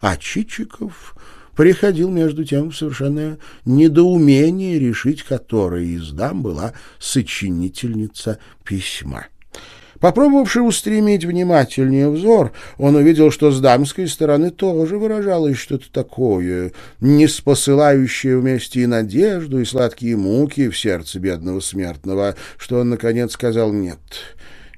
А Чичиков приходил между тем в совершенно недоумение решить, которая из дам была сочинительница письма. Попробовавши устремить внимательнее взор, он увидел, что с дамской стороны тоже выражалось что-то такое, не спосылающее вместе и надежду, и сладкие муки в сердце бедного смертного, что он, наконец, сказал «нет».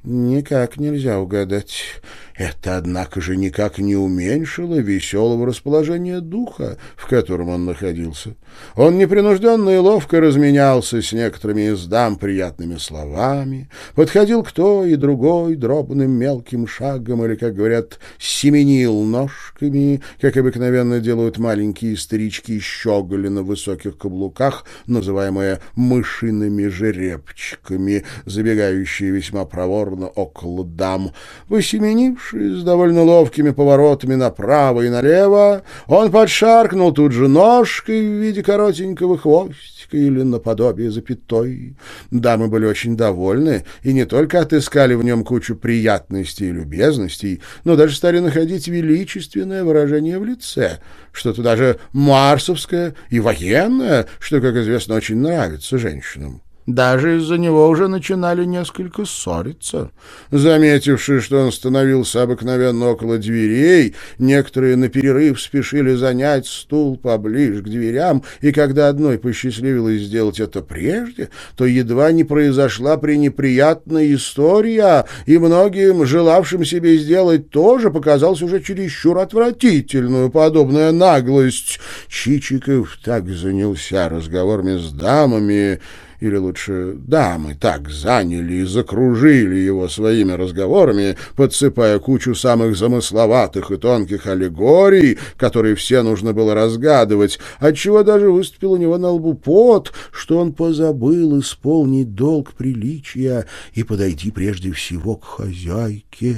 Никак нельзя угадать. Это, однако же, никак не уменьшило веселого расположения духа, в котором он находился. Он непринужденно и ловко разменялся с некоторыми из дам приятными словами, подходил к той и другой дробным мелким шагом или, как говорят, семенил ножками, как обыкновенно делают маленькие старички-щеголи на высоких каблуках, называемые мышиными жеребчиками, забегающие весьма проворно около дам. Посеменившись, с довольно ловкими поворотами направо и налево, он подшаркнул тут же ножкой в виде коротенького хвостика или наподобие запятой. Дамы были очень довольны и не только отыскали в нем кучу приятностей и любезностей, но даже стали находить величественное выражение в лице, что-то даже марсовское и военное, что, как известно, очень нравится женщинам. Даже из-за него уже начинали несколько ссориться. Заметивши, что он становился обыкновенно около дверей, некоторые на перерыв спешили занять стул поближе к дверям, и когда одной посчастливилось сделать это прежде, то едва не произошла пренеприятная история, и многим, желавшим себе сделать тоже, показалась уже чересчур отвратительную подобная наглость. Чичиков так занялся разговорами с дамами, или лучше дамы, так заняли и закружили его своими разговорами, подсыпая кучу самых замысловатых и тонких аллегорий, которые все нужно было разгадывать, отчего даже выступил у него на лбу пот, что он позабыл исполнить долг приличия и подойти прежде всего к хозяйке.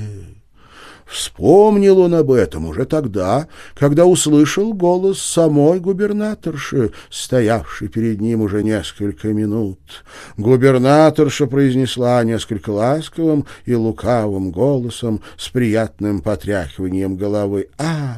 Вспомнил он об этом уже тогда, когда услышал голос самой губернаторши, стоявшей перед ним уже несколько минут. Губернаторша произнесла несколько ласковым и лукавым голосом с приятным потряхиванием головы «А!»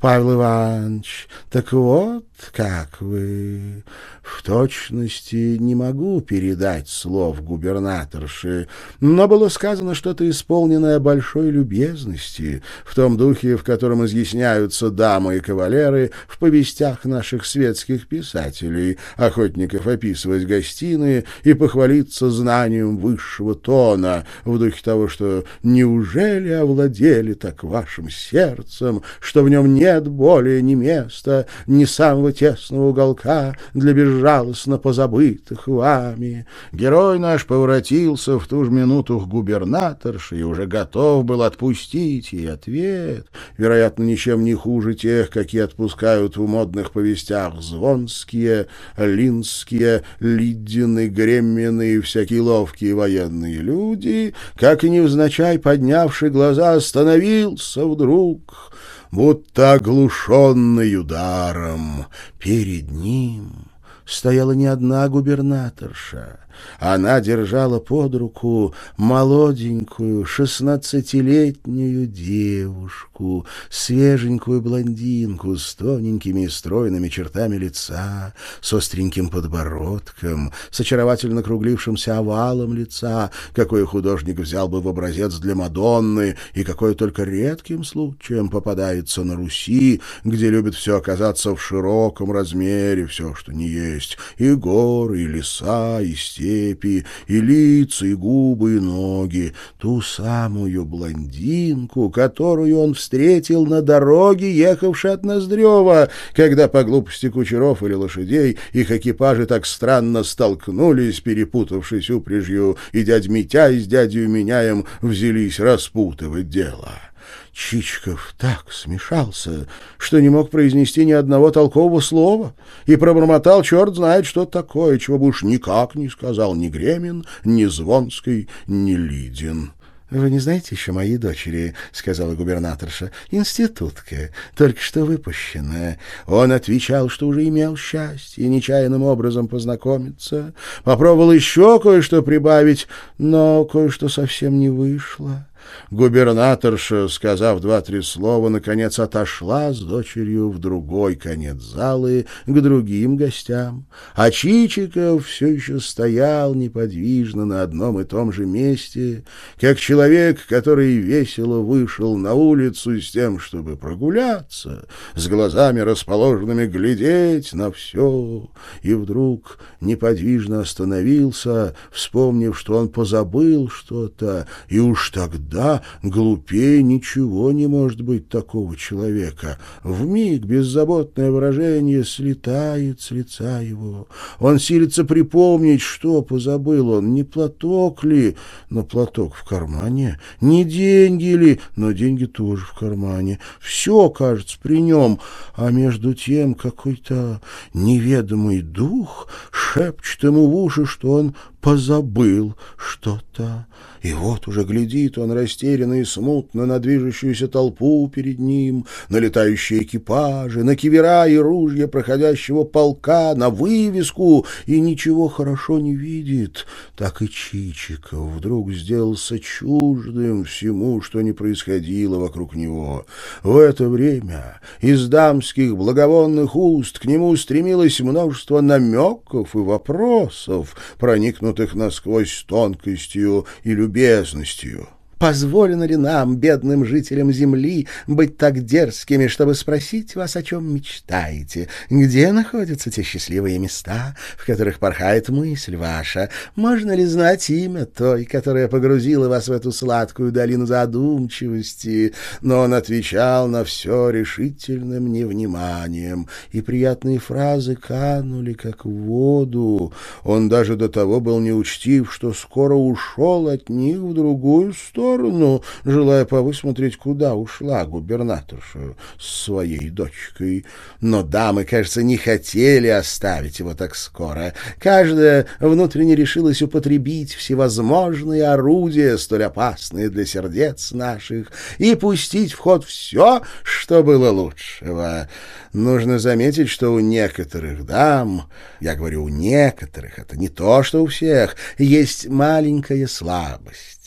Павел Иванович, так вот как вы. В точности не могу передать слов губернаторши, но было сказано что-то исполненное большой любезности, в том духе, в котором изъясняются дамы и кавалеры в повестях наших светских писателей, охотников описывать гостиные и похвалиться знанием высшего тона, в духе того, что «неужели овладели так вашим сердцем, что в нем нет более ни места, ни самого тесного уголка для безжалостно позабытых вами. Герой наш поворотился в ту же минуту к губернаторше и уже готов был отпустить ей ответ, вероятно, ничем не хуже тех, какие отпускают в модных повестях звонские, линские, лидины, греммины и всякие ловкие военные люди, как и невзначай поднявший глаза, остановился вдруг, будто оглушенный ударом перед ним стояла не одна губернаторша, она держала под руку молоденькую шестнадцатилетнюю девушку, свеженькую блондинку с тоненькими и стройными чертами лица, с остреньким подбородком, с очаровательно круглившимся овалом лица, какой художник взял бы в образец для Мадонны и какое только редким случаем попадается на Руси, где любит все оказаться в широком размере, все, что не есть, и горы, и леса, и степи, и лица, и губы, и ноги, ту самую блондинку, которую он встретил на дороге, ехавшей от Ноздрева, когда по глупости кучеров или лошадей их экипажи так странно столкнулись, перепутавшись упряжью, и дядь Митя с дядью Меняем взялись распутывать дело. Чичков так смешался, что не мог произнести ни одного толкового слова и пробормотал черт знает что такое, чего бы уж никак не сказал ни Гремин, ни Звонский, ни Лидин. — Вы не знаете еще моей дочери, — сказала губернаторша, — институтка, только что выпущенная. Он отвечал, что уже имел счастье нечаянным образом познакомиться, попробовал еще кое-что прибавить, но кое-что совсем не вышло. Губернаторша, сказав два-три слова, наконец отошла с дочерью в другой конец залы к другим гостям, а Чичиков все еще стоял неподвижно на одном и том же месте, как человек, который весело вышел на улицу с тем, чтобы прогуляться, с глазами расположенными глядеть на все, и вдруг неподвижно остановился, вспомнив, что он позабыл что-то, и уж тогда глупее ничего не может быть такого человека. В миг беззаботное выражение слетает с лица его. Он силится припомнить, что позабыл он, не платок ли, но платок в кармане, не деньги ли, но деньги тоже в кармане. Все, кажется, при нем, а между тем какой-то неведомый дух шепчет ему в уши, что он позабыл что-то. И вот уже глядит он растерянно и смутно на движущуюся толпу перед ним, на летающие экипажи, на кивера и ружья проходящего полка, на вывеску, и ничего хорошо не видит. Так и Чичиков вдруг сделался чуждым всему, что не происходило вокруг него. В это время из дамских благовонных уст к нему стремилось множество намеков и вопросов, проникнутых насквозь тонкостью и любезностью. Позволено ли нам, бедным жителям земли, быть так дерзкими, чтобы спросить вас, о чем мечтаете? Где находятся те счастливые места, в которых порхает мысль ваша? Можно ли знать имя той, которая погрузила вас в эту сладкую долину задумчивости? Но он отвечал на все решительным невниманием, и приятные фразы канули, как в воду. Он даже до того был неучтив, что скоро ушел от них в другую сторону сторону, желая повысмотреть, куда ушла губернаторша с своей дочкой. Но дамы, кажется, не хотели оставить его так скоро. Каждая внутренне решилась употребить всевозможные орудия, столь опасные для сердец наших, и пустить в ход все, что было лучшего. Нужно заметить, что у некоторых дам, я говорю у некоторых, это не то, что у всех, есть маленькая слабость.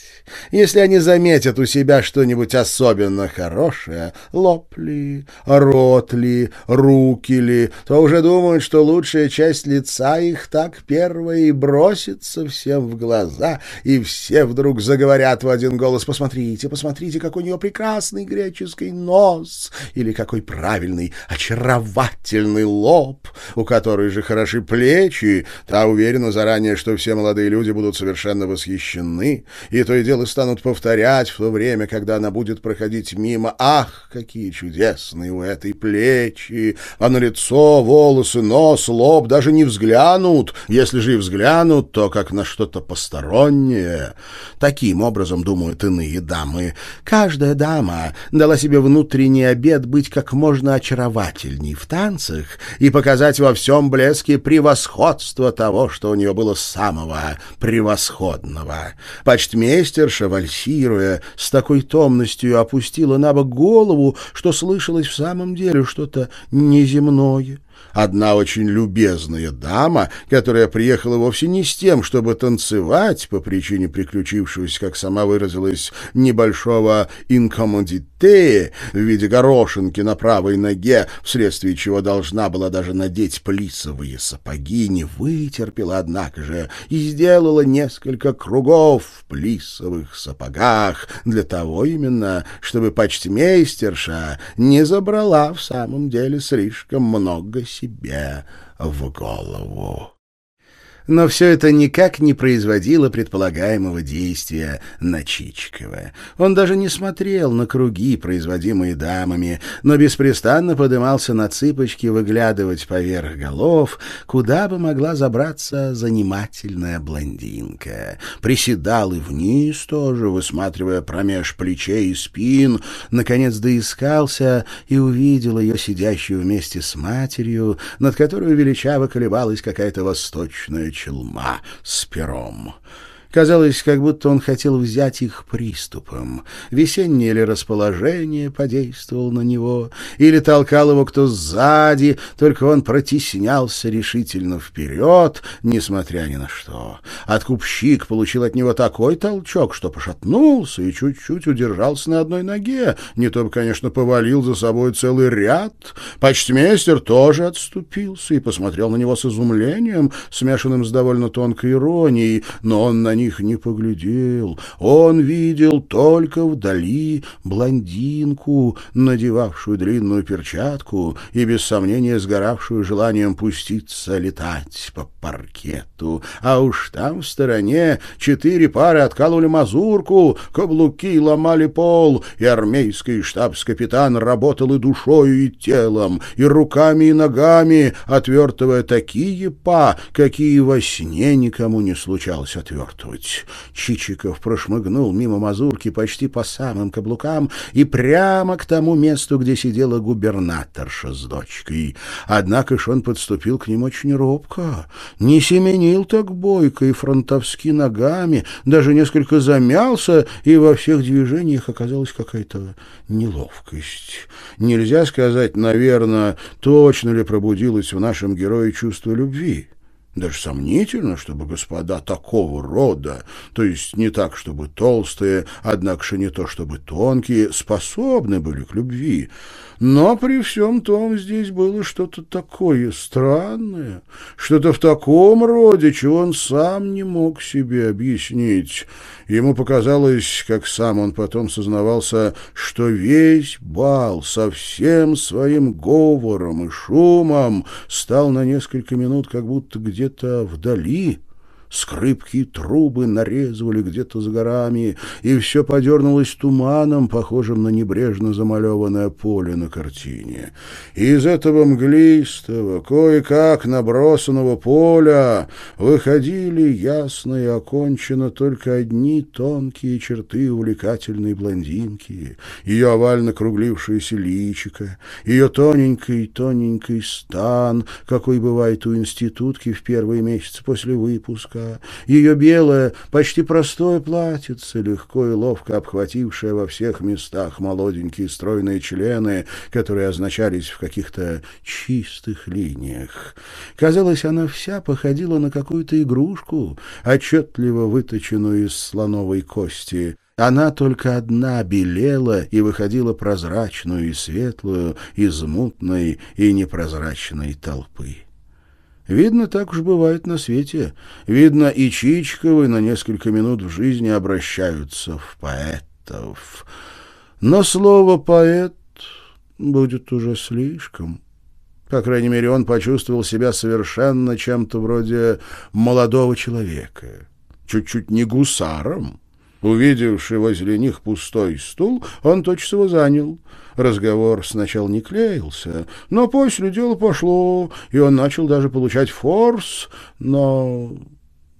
Если они заметят у себя что-нибудь особенно хорошее, лоб ли, рот ли, руки ли, то уже думают, что лучшая часть лица их так первая и бросится всем в глаза, и все вдруг заговорят в один голос «Посмотрите, посмотрите, какой у нее прекрасный греческий нос!» или «Какой правильный, очаровательный лоб!» у которой же хороши плечи, та уверена заранее, что все молодые люди будут совершенно восхищены, и то и дело станут повторять в то время, когда она будет проходить мимо. Ах, какие чудесные у этой плечи! А на лицо, волосы, нос, лоб даже не взглянут. Если же и взглянут, то как на что-то постороннее. Таким образом думают иные дамы. Каждая дама дала себе внутренний обет быть как можно очаровательней в танцах и показать во всем блеске превосходство того, что у нее было самого превосходного. Почтмейстер Наташа, вальсируя, с такой томностью опустила на бок голову, что слышалось в самом деле что-то неземное. Одна очень любезная дама, которая приехала вовсе не с тем, чтобы танцевать по причине приключившегося, как сама выразилась, небольшого инкомодите в виде горошинки на правой ноге, вследствие чего должна была даже надеть плисовые сапоги, не вытерпела, однако же, и сделала несколько кругов в плисовых сапогах для того именно, чтобы почтмейстерша не забрала в самом деле слишком много себе в голову но все это никак не производило предполагаемого действия на Чичикова. Он даже не смотрел на круги, производимые дамами, но беспрестанно подымался на цыпочки выглядывать поверх голов, куда бы могла забраться занимательная блондинка. Приседал и вниз тоже, высматривая промеж плечей и спин, наконец доискался и увидел ее сидящую вместе с матерью, над которой величаво колебалась какая-то восточная челма с пером. Казалось, как будто он хотел взять их приступом. Весеннее ли расположение подействовало на него, или толкал его кто сзади, только он протеснялся решительно вперед, несмотря ни на что. Откупщик получил от него такой толчок, что пошатнулся и чуть-чуть удержался на одной ноге, не то бы, конечно, повалил за собой целый ряд. Почтмейстер тоже отступился и посмотрел на него с изумлением, смешанным с довольно тонкой иронией, но он на них не поглядел. Он видел только вдали блондинку, надевавшую длинную перчатку и, без сомнения, сгоравшую желанием пуститься летать по паркету. А уж там в стороне четыре пары откалывали мазурку, каблуки ломали пол, и армейский штабс-капитан работал и душою, и телом, и руками, и ногами, отвертывая такие па, какие во сне никому не случалось отвертывать. Чичиков прошмыгнул мимо мазурки почти по самым каблукам и прямо к тому месту, где сидела губернаторша с дочкой. Однако ж он подступил к ним очень робко, не семенил так бойко и фронтовски ногами, даже несколько замялся, и во всех движениях оказалась какая-то неловкость. Нельзя сказать, наверное, точно ли пробудилось в нашем герое чувство любви. Даже сомнительно, чтобы господа такого рода, то есть не так, чтобы толстые, однако же не то, чтобы тонкие, способны были к любви. Но при всем том здесь было что-то такое странное, что-то в таком роде, чего он сам не мог себе объяснить. Ему показалось, как сам он потом сознавался, что весь бал со всем своим говором и шумом стал на несколько минут как будто где-то вдали, скрипки трубы нарезывали где-то за горами, и все подернулось туманом, похожим на небрежно замалеванное поле на картине. И из этого мглистого, кое-как набросанного поля выходили ясно и окончено только одни тонкие черты увлекательной блондинки, ее овально круглившееся личико, ее тоненький-тоненький стан, какой бывает у институтки в первые месяцы после выпуска, рука, ее белое, почти простое платьице, легко и ловко обхватившее во всех местах молоденькие стройные члены, которые означались в каких-то чистых линиях. Казалось, она вся походила на какую-то игрушку, отчетливо выточенную из слоновой кости. Она только одна белела и выходила прозрачную и светлую из мутной и непрозрачной толпы. Видно, так уж бывает на свете. Видно, и Чичковы на несколько минут в жизни обращаются в поэтов. Но слово «поэт» будет уже слишком. По крайней мере, он почувствовал себя совершенно чем-то вроде молодого человека. Чуть-чуть не гусаром. Увидевший возле них пустой стул, он тотчас его занял. Разговор сначала не клеился, но после дело пошло, и он начал даже получать форс, но...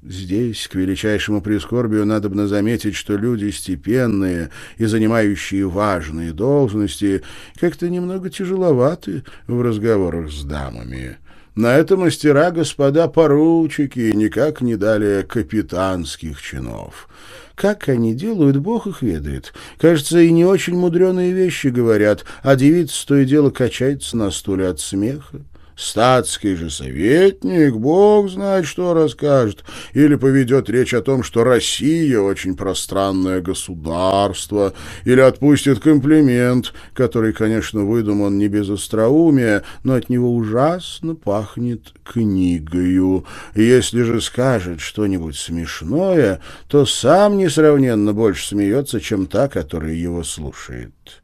Здесь, к величайшему прискорбию, надобно заметить, что люди степенные и занимающие важные должности как-то немного тяжеловаты в разговорах с дамами. На это мастера господа поручики никак не далее капитанских чинов. Как они делают, бог их ведает. Кажется, и не очень мудреные вещи говорят, а девица то и дело качается на стуле от смеха. Статский же советник, бог знает, что расскажет, или поведет речь о том, что Россия очень пространное государство, или отпустит комплимент, который, конечно, выдуман не без остроумия, но от него ужасно пахнет книгою. Если же скажет что-нибудь смешное, то сам несравненно больше смеется, чем та, которая его слушает.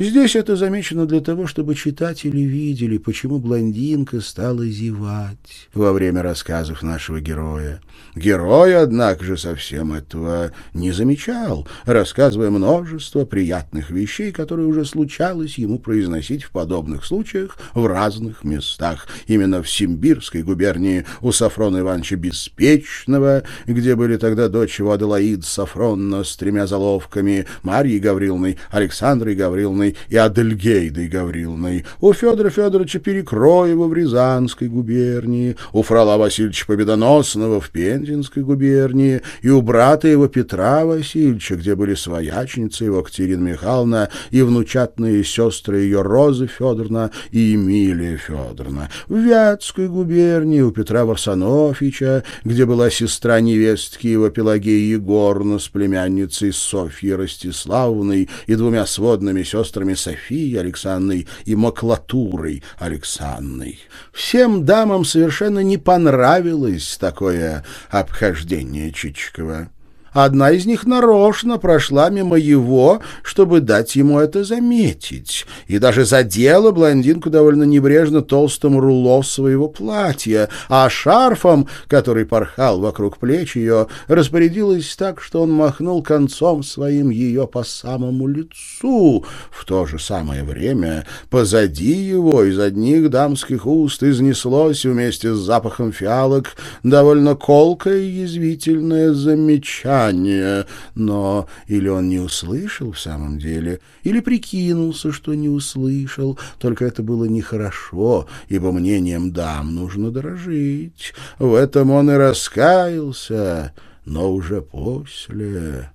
Здесь это замечено для того, чтобы читатели видели, почему блондинка стала зевать во время рассказов нашего героя. Герой, однако же, совсем этого не замечал, рассказывая множество приятных вещей, которые уже случалось ему произносить в подобных случаях в разных местах. Именно в Симбирской губернии у Сафрона Ивановича Беспечного, где были тогда дочь его Аделаид Сафронна с тремя заловками, Марьей Гавриловной, Александрой Гавриловной Гавриловной и Адельгейдой Гавриловной, у Федора Федоровича Перекроева в Рязанской губернии, у Фрала Васильевича Победоносного в Пензенской губернии и у брата его Петра Васильевича, где были своячницы его Катерина Михайловна и внучатные сестры ее Роза Федоровна и Эмилия Федоровна, в Вятской губернии у Петра Варсонофича, где была сестра невестки его Пелагея Егоровна с племянницей Софьей Ростиславовной и двумя сводными сестрами Софией Александрой и Маклатурой Александрой. Всем дамам совершенно не понравилось такое обхождение Чичикова. Одна из них нарочно прошла мимо его, чтобы дать ему это заметить, и даже задела блондинку довольно небрежно толстым руло своего платья, а шарфом, который порхал вокруг плеч ее, распорядилась так, что он махнул концом своим ее по самому лицу. В то же самое время позади его из одних дамских уст изнеслось вместе с запахом фиалок довольно колкое и язвительное замечание, дыхание, но или он не услышал в самом деле, или прикинулся, что не услышал, только это было нехорошо, ибо мнением дам нужно дорожить. В этом он и раскаялся, но уже после,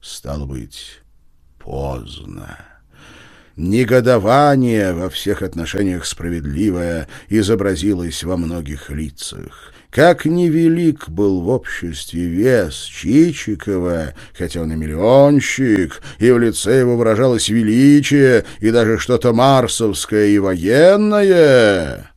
стало быть, поздно. Негодование, во всех отношениях справедливое, изобразилось во многих лицах. Как невелик был в обществе вес Чичикова, хотя он и миллионщик, и в лице его выражалось величие, и даже что-то марсовское и военное.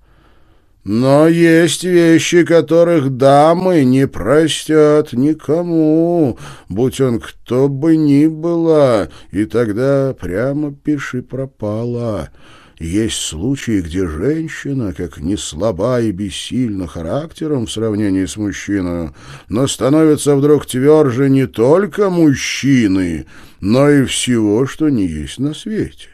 Но есть вещи, которых дамы не простят никому, будь он кто бы ни было, и тогда прямо пиши пропало. Есть случаи, где женщина, как не слаба и бессильна характером в сравнении с мужчиной, но становится вдруг тверже не только мужчины, но и всего, что не есть на свете.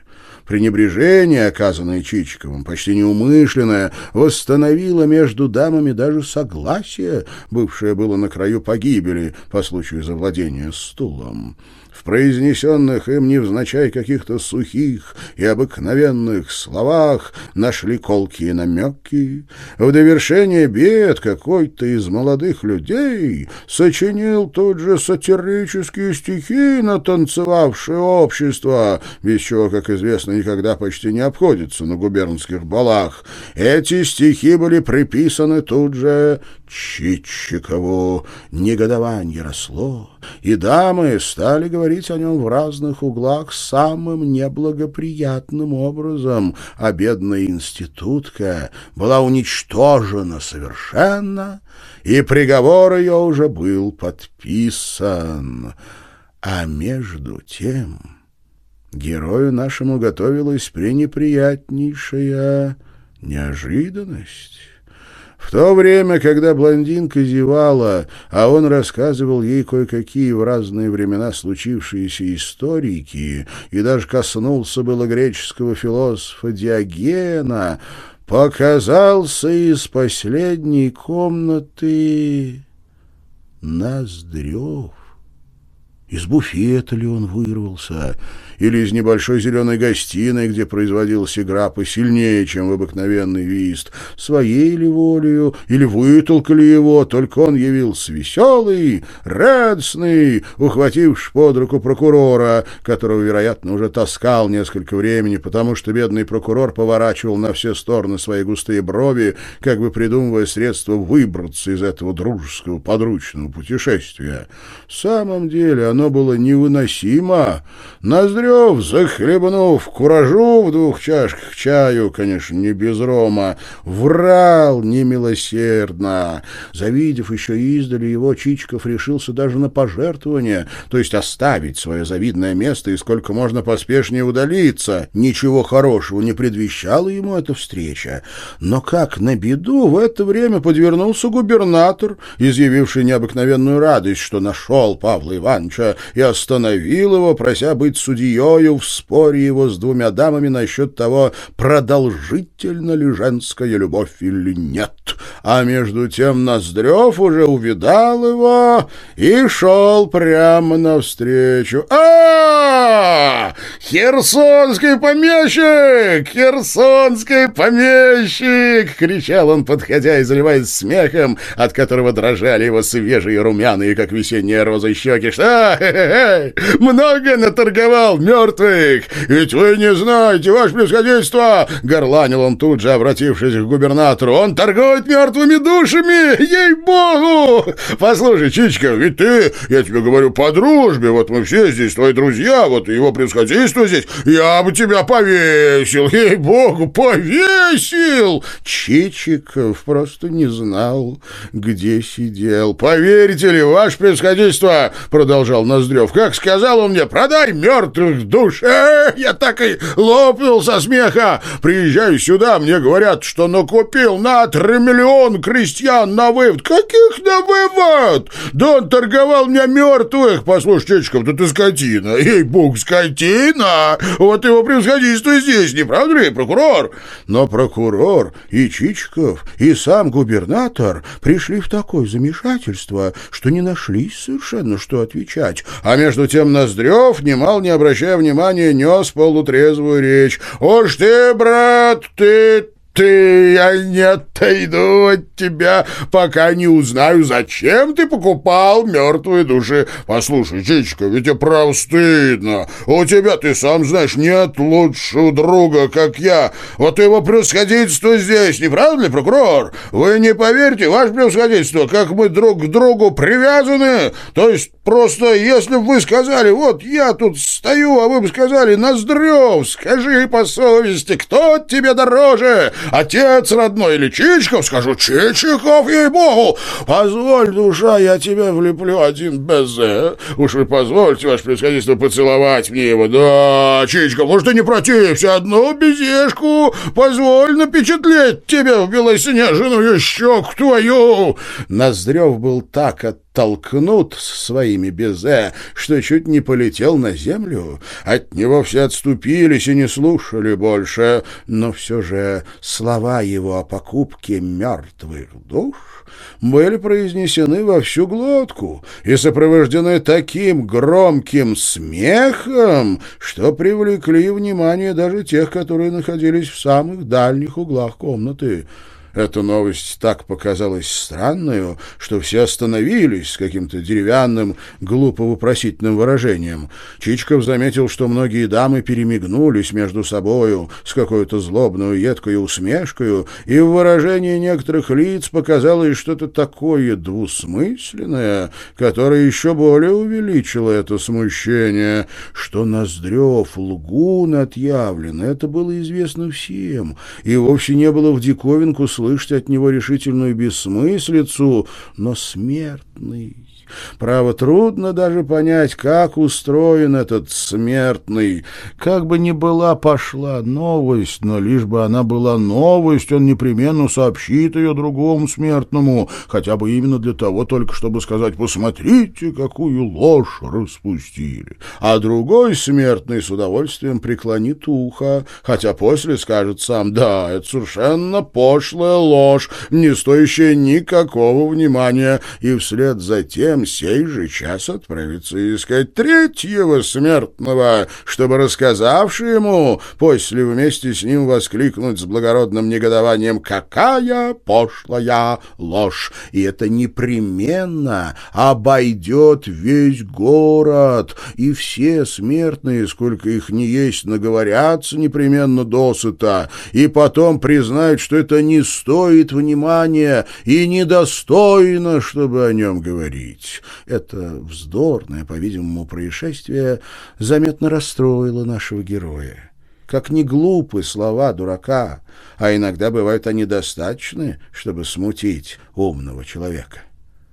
Пренебрежение, оказанное Чичиковым, почти неумышленное, восстановило между дамами даже согласие, бывшее было на краю погибели по случаю завладения стулом произнесенных им невзначай каких-то сухих и обыкновенных словах нашли колкие намеки. В довершение бед какой-то из молодых людей сочинил тут же сатирические стихи на танцевавшее общество, без чего, как известно, никогда почти не обходится на губернских балах. Эти стихи были приписаны тут же Чичикову. Негодование росло, и дамы стали говорить о нем в разных углах самым неблагоприятным образом, а бедная институтка была уничтожена совершенно, и приговор ее уже был подписан. А между тем герою нашему готовилась пренеприятнейшая неожиданность. В то время, когда блондинка зевала, а он рассказывал ей кое-какие в разные времена случившиеся историки и даже коснулся было греческого философа Диогена, показался из последней комнаты Ноздрев. Из буфета ли он вырвался, или из небольшой зеленой гостиной, где производилась игра посильнее, чем в обыкновенный вист, своей ли волею, или вытолкали его, только он явился веселый, радостный, ухвативший под руку прокурора, которого, вероятно, уже таскал несколько времени, потому что бедный прокурор поворачивал на все стороны свои густые брови, как бы придумывая средства выбраться из этого дружеского подручного путешествия. В самом деле оно было невыносимо. Ноздри Царев, захлебнув куражу в двух чашках чаю, конечно, не без рома, врал немилосердно. Завидев еще издали его, Чичиков решился даже на пожертвование, то есть оставить свое завидное место и сколько можно поспешнее удалиться. Ничего хорошего не предвещала ему эта встреча. Но как на беду в это время подвернулся губернатор, изъявивший необыкновенную радость, что нашел Павла Ивановича, и остановил его, прося быть судьею в споре его с двумя дамами насчет того, продолжительна ли женская любовь или нет. А между тем Ноздрев уже увидал его и шел прямо навстречу. а, -а, -а Херсонский помещик! Херсонский помещик!» — кричал он, подходя и заливаясь смехом, от которого дрожали его свежие румяные, как весенняя роза, щеки. «Что? Хе -хе -хе. Много наторговал мертвых! Ведь вы не знаете, ваше превосходительство!» — горланил он тут же, обратившись к губернатору. «Он торгует мертвыми душами! Ей-богу! Послушай, Чичка, ведь ты, я тебе говорю, по дружбе, вот мы все здесь твои друзья, вот его превосходительство здесь, я бы тебя повесил, ей-богу, повесил!» Чичиков просто не знал, где сидел. «Поверите ли, ваше превосходительство!» — продолжал Ноздрев. «Как сказал он мне, продай мертвых душ!» э, Я так и лопнул со смеха! Приезжаю сюда, мне говорят, что накупил на три миллиона крестьян на вывод. Каких на вывод? Да он торговал мне мертвых! Послушай, Чечков, да ты скотина! Ей-бог, скотина! Вот его превосходительство здесь, не правда ли, прокурор? Но прокурор и Чичков, и сам губернатор пришли в такое замешательство, что не нашлись совершенно, что отвечать. А между тем Ноздрев, немал не обращая внимания, нес полутрезвую речь. «Уж ты, брат, ты ты, я не отойду от тебя, пока не узнаю, зачем ты покупал мертвые души. Послушай, Чичка, ведь и прав стыдно. У тебя, ты сам знаешь, нет лучшего друга, как я. Вот его превосходительство здесь, не правда ли, прокурор? Вы не поверите, ваше превосходительство, как мы друг к другу привязаны. То есть просто, если бы вы сказали, вот я тут стою, а вы бы сказали, Ноздрев, скажи по совести, кто тебе дороже, Отец родной или Чичиков? Скажу, Чичиков, ей-богу! Позволь, душа, я тебе влеплю один безе. Уж вы позвольте, ваше происходительство, поцеловать мне его. Да, Чичиков, может, ты не протився? Одну безешку позволь напечатлеть тебе в белоснежную щеку твою. Ноздрев был так от толкнут своими безе, что чуть не полетел на землю. От него все отступились и не слушали больше, но все же слова его о покупке мертвых душ были произнесены во всю глотку и сопровождены таким громким смехом, что привлекли внимание даже тех, которые находились в самых дальних углах комнаты. Эта новость так показалась странную, что все остановились с каким-то деревянным, глупо-вопросительным выражением. Чичков заметил, что многие дамы перемигнулись между собою с какой-то злобной едкой усмешкой, и в выражении некоторых лиц показалось что-то такое двусмысленное, которое еще более увеличило это смущение, что Ноздрев лгун отъявлен. Это было известно всем, и вовсе не было в диковинку слышать, слышать от него решительную бессмыслицу, но смертный Право, трудно даже понять, как устроен этот смертный. Как бы ни была пошла новость, но лишь бы она была новость, он непременно сообщит ее другому смертному, хотя бы именно для того только, чтобы сказать «посмотрите, какую ложь распустили». А другой смертный с удовольствием преклонит ухо, хотя после скажет сам «да, это совершенно пошлая ложь, не стоящая никакого внимания», и вслед за тем затем сей же час отправиться искать третьего смертного, чтобы, рассказавший ему, после вместе с ним воскликнуть с благородным негодованием «Какая пошлая ложь!» И это непременно обойдет весь город, и все смертные, сколько их не есть, наговорятся непременно досыта, и потом признают, что это не стоит внимания и недостойно, чтобы о нем говорить быть. Это вздорное, по-видимому, происшествие заметно расстроило нашего героя. Как не глупы слова дурака, а иногда бывают они достаточны, чтобы смутить умного человека.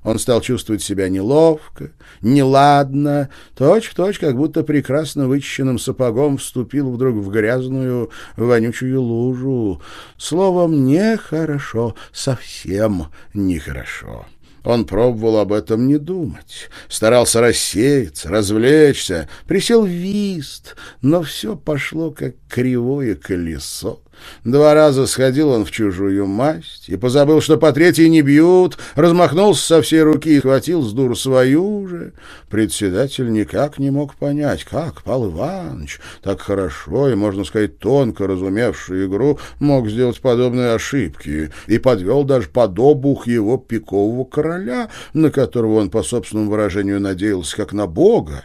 Он стал чувствовать себя неловко, неладно, точь-в-точь, как будто прекрасно вычищенным сапогом вступил вдруг в грязную, вонючую лужу. Словом, нехорошо, совсем нехорошо. Он пробовал об этом не думать, старался рассеяться, развлечься, присел в вист, но все пошло как кривое колесо. Два раза сходил он в чужую масть и позабыл, что по третьей не бьют, размахнулся со всей руки и хватил с дур свою же. Председатель никак не мог понять, как Павел Иванович, так хорошо и, можно сказать, тонко разумевший игру, мог сделать подобные ошибки, и подвел даже под обух его пикового короля, на которого он, по собственному выражению, надеялся как на бога.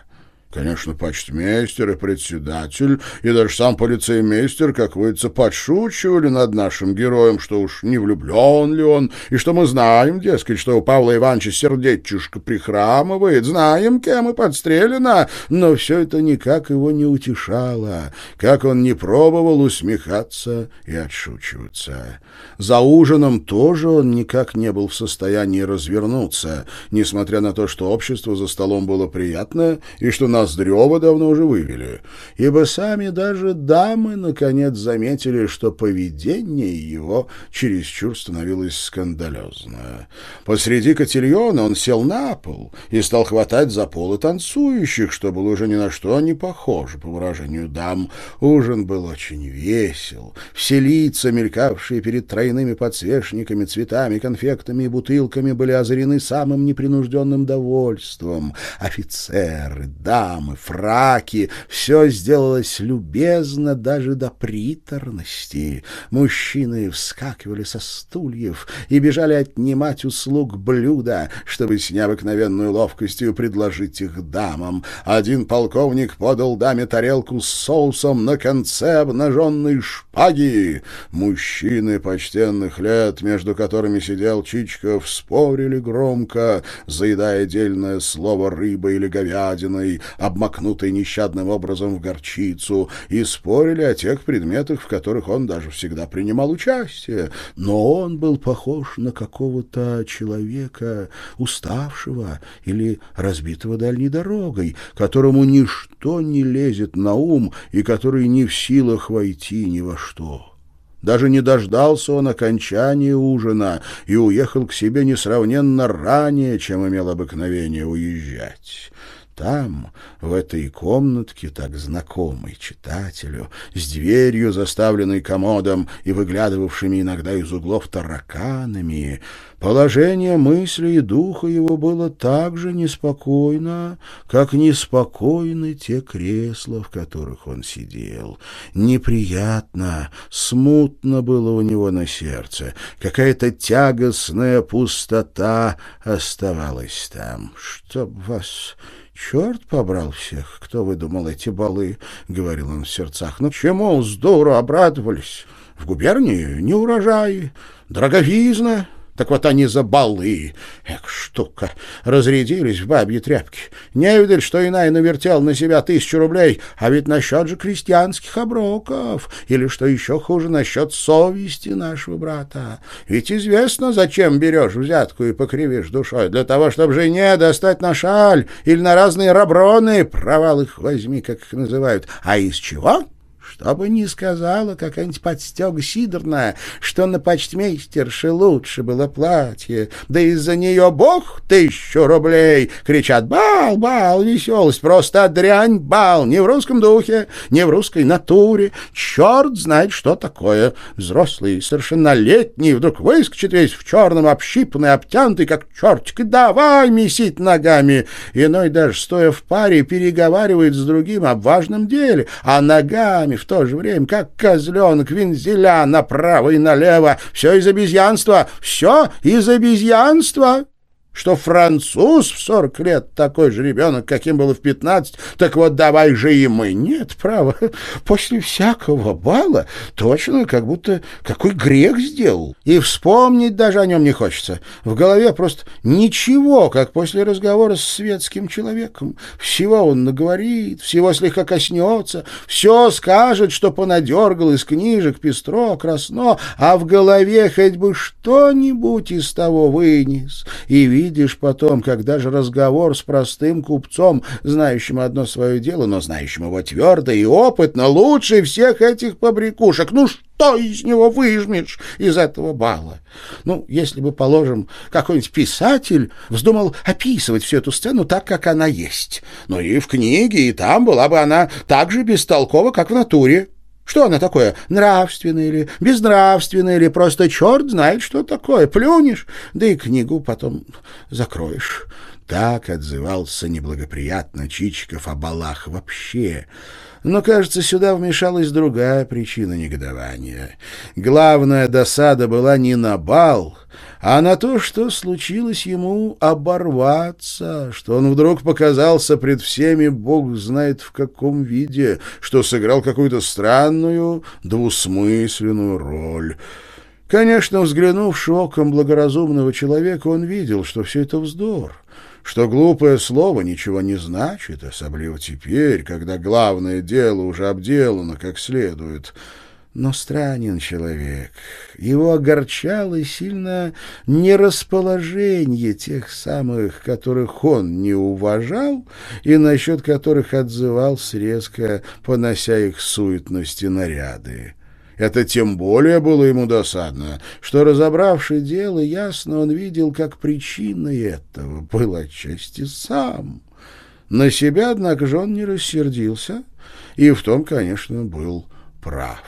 Конечно, почтмейстер и председатель, и даже сам полицеймейстер, как выйдется, подшучивали над нашим героем, что уж не влюблен ли он, и что мы знаем, дескать, что у Павла Ивановича сердечушка прихрамывает, знаем, кем и подстрелено, но все это никак его не утешало, как он не пробовал усмехаться и отшучиваться. За ужином тоже он никак не был в состоянии развернуться, несмотря на то, что общество за столом было приятное, и что Ноздрева давно уже вывели, ибо сами даже дамы наконец заметили, что поведение его чересчур становилось скандалезно. Посреди котельона он сел на пол и стал хватать за полы танцующих, что было уже ни на что не похоже, по выражению дам. Ужин был очень весел. Все лица, мелькавшие перед тройными подсвечниками, цветами, конфектами и бутылками, были озарены самым непринужденным довольством. Офицеры, дамы, дамы, фраки. Все сделалось любезно даже до приторности. Мужчины вскакивали со стульев и бежали отнимать услуг блюда, чтобы с необыкновенной ловкостью предложить их дамам. Один полковник подал даме тарелку с соусом на конце обнаженной шпаги. Мужчины почтенных лет, между которыми сидел Чичков, спорили громко, заедая отдельное слово рыбой или говядиной, обмакнутой нещадным образом в горчицу, и спорили о тех предметах, в которых он даже всегда принимал участие. Но он был похож на какого-то человека, уставшего или разбитого дальней дорогой, которому ничто не лезет на ум и который не в силах войти ни во что. Даже не дождался он окончания ужина и уехал к себе несравненно ранее, чем имел обыкновение уезжать. Там, в этой комнатке, так знакомой читателю, с дверью, заставленной комодом и выглядывавшими иногда из углов тараканами, положение мысли и духа его было так же неспокойно, как неспокойны те кресла, в которых он сидел. Неприятно, смутно было у него на сердце, какая-то тягостная пустота оставалась там. «Чтоб вас...» «Черт побрал всех, кто выдумал эти балы», — говорил он в сердцах. «Ну чему с дуру обрадовались? В губернии не урожай, дороговизна, так вот они за балы. Эх, штука. Разрядились в бабьи тряпки. Не видали, что иная навертел на себя тысячу рублей, а ведь насчет же крестьянских оброков. Или, что еще хуже, насчет совести нашего брата. Ведь известно, зачем берешь взятку и покривишь душой. Для того, чтобы жене достать на шаль или на разные раброны, провал их возьми, как их называют. А из чего? Чтобы не сказала какая-нибудь подстега Сидорная, что на почтмейстерше лучше было платье, да из-за нее бог тысячу рублей. Кричат «Бал, бал, веселость, просто дрянь, бал, не в русском духе, не в русской натуре. Черт знает, что такое. Взрослый, совершеннолетний, вдруг выскочит весь в черном, общипанный, обтянутый, как чертик, давай месить ногами. Иной даже, стоя в паре, переговаривает с другим о важном деле, а ногами в то же время, как козленок вензеля направо и налево. Все из обезьянства, все из обезьянства что француз в сорок лет такой же ребенок, каким было в пятнадцать, так вот давай же и мы. Нет, право, после всякого бала точно как будто какой грех сделал. И вспомнить даже о нем не хочется. В голове просто ничего, как после разговора с светским человеком. Всего он наговорит, всего слегка коснется, все скажет, что понадергал из книжек пестро, красно, а в голове хоть бы что-нибудь из того вынес. И видит, увидишь потом, когда же разговор с простым купцом, знающим одно свое дело, но знающим его твердо и опытно, лучше всех этих побрякушек. Ну что из него выжмешь из этого бала? Ну, если бы, положим, какой-нибудь писатель вздумал описывать всю эту сцену так, как она есть. Ну и в книге, и там была бы она так же бестолкова, как в натуре. Что она такое? Нравственное или безнравственное или просто черт знает, что такое. Плюнешь, да и книгу потом закроешь. Так отзывался неблагоприятно Чичиков о балах вообще. Но, кажется, сюда вмешалась другая причина негодования. Главная досада была не на бал, а на то, что случилось ему оборваться, что он вдруг показался пред всеми, бог знает в каком виде, что сыграл какую-то странную, двусмысленную роль. Конечно, взглянувши оком благоразумного человека, он видел, что все это вздор — что глупое слово ничего не значит, особливо теперь, когда главное дело уже обделано как следует. Но странен человек. Его огорчало сильно нерасположение тех самых, которых он не уважал и насчет которых отзывался резко, понося их суетности наряды. Это тем более было ему досадно, что, разобравший дело, ясно он видел, как причиной этого был отчасти сам. На себя, однако же, он не рассердился, и в том, конечно, был прав.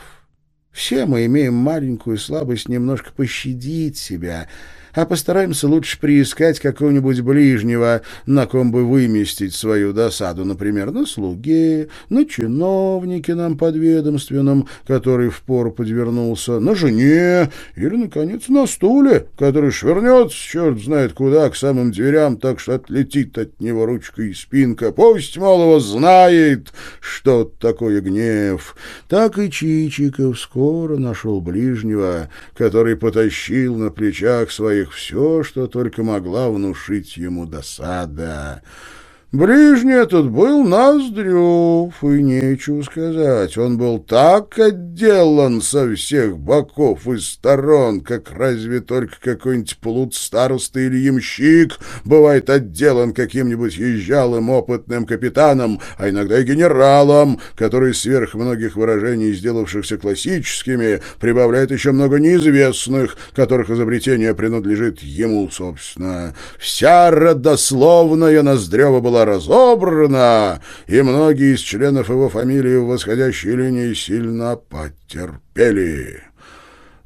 Все мы имеем маленькую слабость немножко пощадить себя — а постараемся лучше приискать какого-нибудь ближнего, на ком бы выместить свою досаду, например, на слуге, на чиновнике нам подведомственном, который впору подвернулся, на жене или, наконец, на стуле, который швырнется, черт знает куда, к самым дверям, так что отлетит от него ручка и спинка. Пусть, мол, его знает, что такое гнев. Так и Чичиков скоро нашел ближнего, который потащил на плечах своих их все, что только могла внушить ему досада. Ближний этот был Ноздрев, и нечего сказать. Он был так отделан со всех боков и сторон, как разве только какой-нибудь плут староста или ямщик бывает отделан каким-нибудь езжалым опытным капитаном, а иногда и генералом, который сверх многих выражений, сделавшихся классическими, прибавляет еще много неизвестных, которых изобретение принадлежит ему, собственно. Вся родословная Ноздрева была была разобрана, и многие из членов его фамилии в восходящей линии сильно потерпели.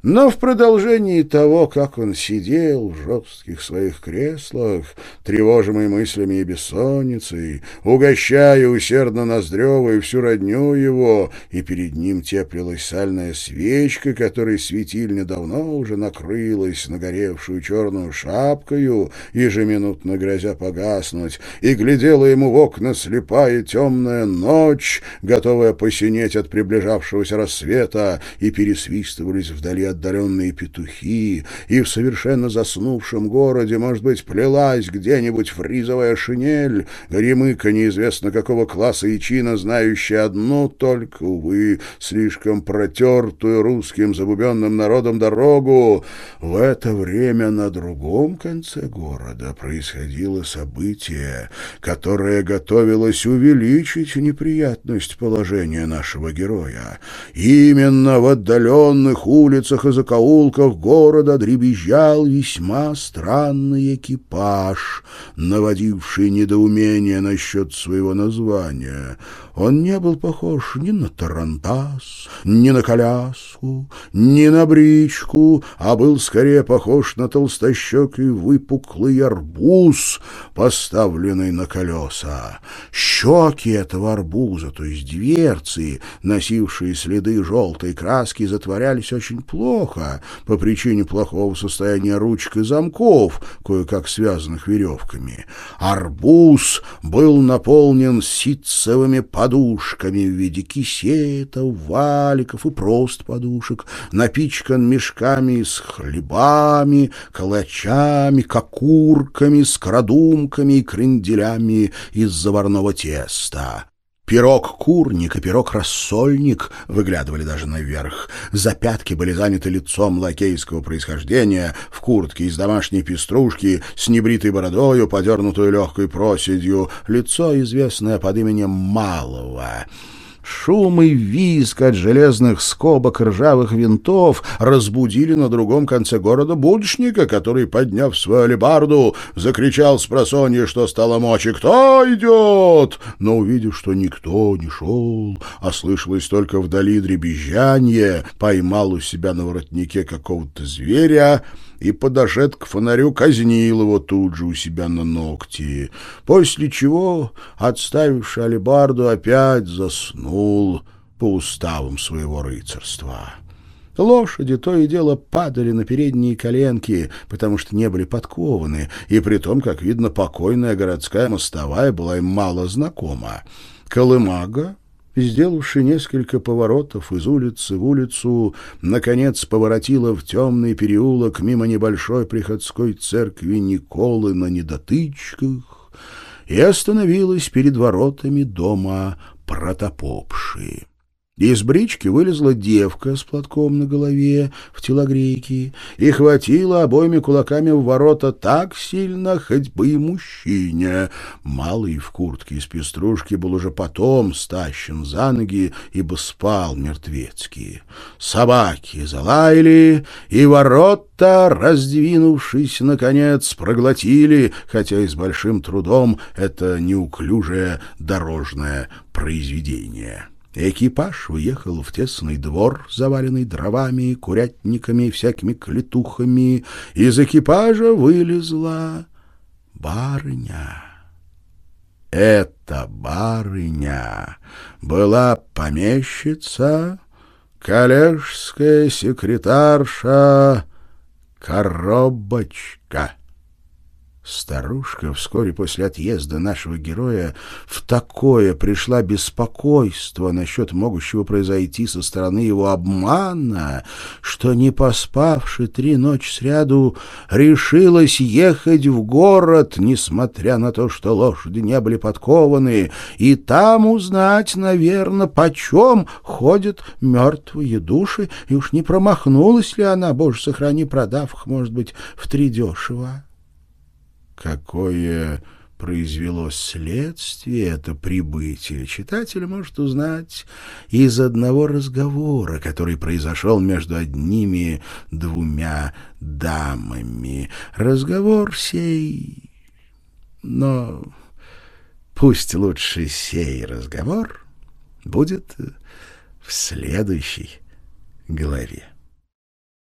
Но в продолжении того, как он сидел в жестких своих креслах, тревожимый мыслями и бессонницей, угощая усердно Ноздрева и всю родню его, и перед ним теплилась сальная свечка, которой светильня давно уже накрылась нагоревшую черную шапкою, ежеминутно грозя погаснуть, и глядела ему в окна слепая темная ночь, готовая посинеть от приближавшегося рассвета, и пересвистывались вдали отдаленные петухи, и в совершенно заснувшем городе, может быть, плелась где-нибудь фризовая шинель, гремыка неизвестно какого класса и чина, знающая одну только, увы, слишком протертую русским забубенным народом дорогу. В это время на другом конце города происходило событие, которое готовилось увеличить неприятность положения нашего героя. Именно в отдаленных улицах и закоулках города дребезжал весьма странный экипаж, наводивший недоумение насчет своего названия. Он не был похож ни на тарантас, ни на коляску, ни на бричку, а был скорее похож на толстощекий выпуклый арбуз, поставленный на колеса. Щеки этого арбуза, то есть дверцы, носившие следы желтой краски, затворялись очень плохо по причине плохого состояния ручек и замков, кое-как связанных веревками. Арбуз был наполнен ситцевыми подушками, в виде кисетов, валиков и просто подушек, напичкан мешками с хлебами, калачами, кокурками, скородумками и кренделями из заварного теста. Пирог-курник и пирог-рассольник выглядывали даже наверх. За пятки были заняты лицом лакейского происхождения, в куртке из домашней пеструшки, с небритой бородою, подернутую легкой проседью, лицо, известное под именем Малого. Шум и визг от железных скобок ржавых винтов разбудили на другом конце города будочника, который, подняв свою алебарду, закричал с просонья, что стало мочи «Кто идет?». Но, увидев, что никто не шел, а слышалось только вдали дребезжанье, поймал у себя на воротнике какого-то зверя — и, подошед к фонарю, казнил его тут же у себя на ногти, после чего, отставивший алебарду, опять заснул по уставам своего рыцарства. Лошади то и дело падали на передние коленки, потому что не были подкованы, и при том, как видно, покойная городская мостовая была им мало знакома. Колымага сделавши несколько поворотов из улицы в улицу, наконец поворотила в темный переулок мимо небольшой приходской церкви Николы на недотычках и остановилась перед воротами дома протопопши. Из брички вылезла девка с платком на голове в телогрейке и хватила обоими кулаками в ворота так сильно, хоть бы и мужчине. Малый в куртке из пеструшки был уже потом стащен за ноги, ибо спал мертвецкий. Собаки залаяли, и ворота, раздвинувшись, наконец, проглотили, хотя и с большим трудом, это неуклюжее дорожное произведение. Экипаж уехал в тесный двор, заваленный дровами, курятниками и всякими клетухами. Из экипажа вылезла барыня. Эта барыня была помещица, коллежская секретарша Коробочка. Старушка вскоре после отъезда нашего героя в такое пришла беспокойство насчет могущего произойти со стороны его обмана, что, не поспавши три ночи сряду, решилась ехать в город, несмотря на то, что лошади не были подкованы, и там узнать, наверное, почем ходят мертвые души, и уж не промахнулась ли она, боже, сохрани, продав их, может быть, в три дешево. Какое произвело следствие это прибытие, читатель может узнать из одного разговора, который произошел между одними двумя дамами. Разговор сей... Но пусть лучше сей разговор будет в следующей главе.